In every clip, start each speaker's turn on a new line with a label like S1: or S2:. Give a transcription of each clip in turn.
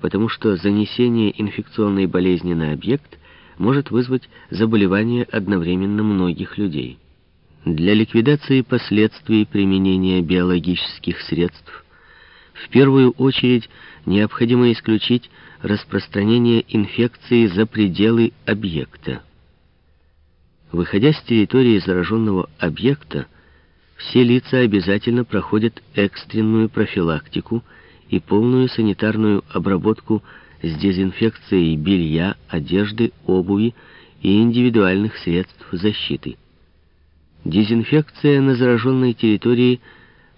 S1: потому что занесение инфекционной болезни на объект может вызвать заболевание одновременно многих людей. Для ликвидации последствий применения биологических средств в первую очередь необходимо исключить распространение инфекции за пределы объекта. Выходя с территории зараженного объекта, все лица обязательно проходят экстренную профилактику и полную санитарную обработку с дезинфекцией белья, одежды, обуви и индивидуальных средств защиты. Дезинфекция на зараженной территории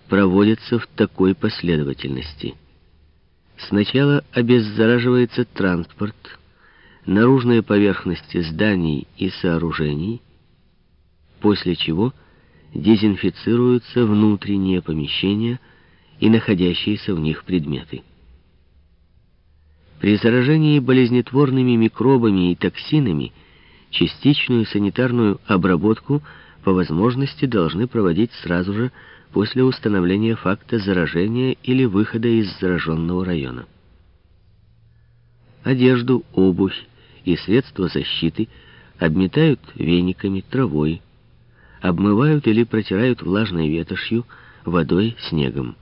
S1: проводится в такой последовательности. Сначала обеззараживается транспорт, наружные поверхности зданий и сооружений, после чего дезинфицируются внутренние помещения и находящиеся в них предметы. При заражении болезнетворными микробами и токсинами частичную санитарную обработку по возможности должны проводить сразу же после установления факта заражения или выхода из зараженного района. Одежду, обувь и средства защиты обметают вениками, травой, обмывают или протирают влажной ветошью, водой, снегом.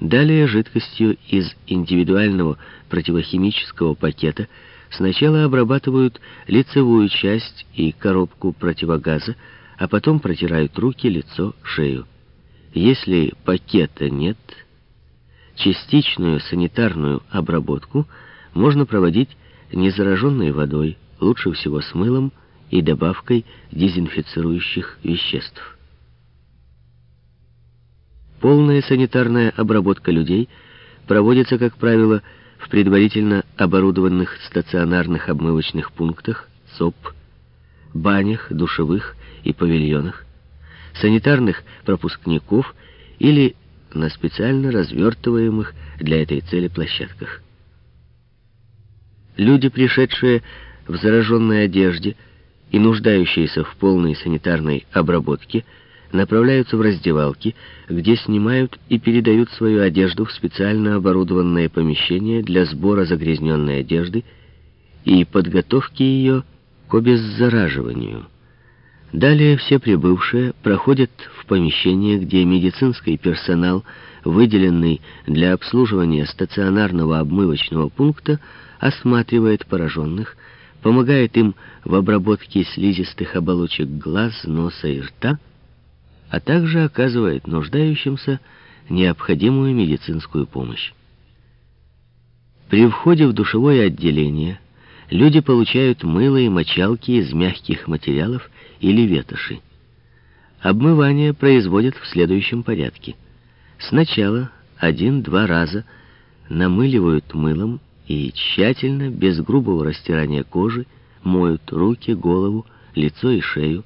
S1: Далее жидкостью из индивидуального противохимического пакета сначала обрабатывают лицевую часть и коробку противогаза, а потом протирают руки, лицо, шею. Если пакета нет, частичную санитарную обработку можно проводить незараженной водой, лучше всего с мылом и добавкой дезинфицирующих веществ. Полная санитарная обработка людей проводится, как правило, в предварительно оборудованных стационарных обмывочных пунктах, СОП, банях, душевых и павильонах, санитарных пропускников или на специально развертываемых для этой цели площадках. Люди, пришедшие в зараженной одежде и нуждающиеся в полной санитарной обработке, направляются в раздевалки, где снимают и передают свою одежду в специально оборудованное помещение для сбора загрязненной одежды и подготовки ее к обеззараживанию. Далее все прибывшие проходят в помещение, где медицинский персонал, выделенный для обслуживания стационарного обмывочного пункта, осматривает пораженных, помогает им в обработке слизистых оболочек глаз, носа и рта, а также оказывает нуждающимся необходимую медицинскую помощь. При входе в душевое отделение люди получают мыло и мочалки из мягких материалов или ветоши. Обмывание производят в следующем порядке. Сначала один-два раза намыливают мылом и тщательно, без грубого растирания кожи, моют руки, голову, лицо и шею.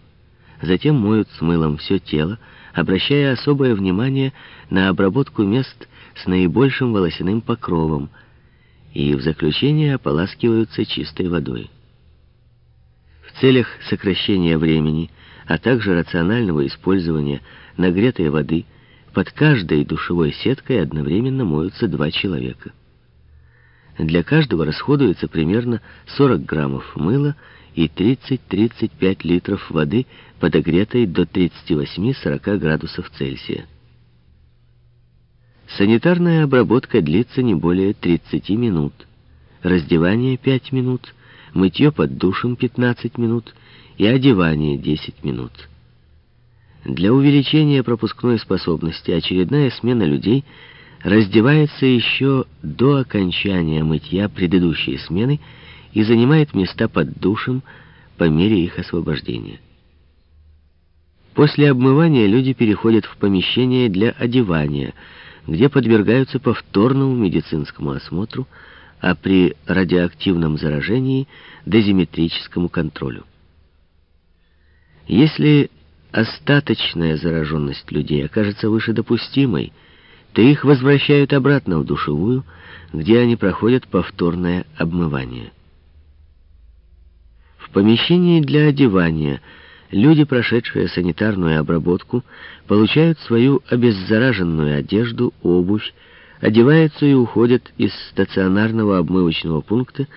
S1: Затем моют с мылом все тело, обращая особое внимание на обработку мест с наибольшим волосяным покровом, и в заключение ополаскиваются чистой водой. В целях сокращения времени, а также рационального использования нагретой воды под каждой душевой сеткой одновременно моются два человека. Для каждого расходуется примерно 40 граммов мыла и 30-35 литров воды, подогретой до 38-40 градусов Цельсия. Санитарная обработка длится не более 30 минут, раздевание 5 минут, мытье под душем 15 минут и одевание 10 минут. Для увеличения пропускной способности очередная смена людей раздевается еще до окончания мытья предыдущей смены и занимает места под душем по мере их освобождения. После обмывания люди переходят в помещение для одевания, где подвергаются повторному медицинскому осмотру, а при радиоактивном заражении – дозиметрическому контролю. Если остаточная зараженность людей окажется выше допустимой, то их возвращают обратно в душевую, где они проходят повторное обмывание. В помещении для одевания люди, прошедшие санитарную обработку, получают свою обеззараженную одежду, обувь, одеваются и уходят из стационарного обмывочного пункта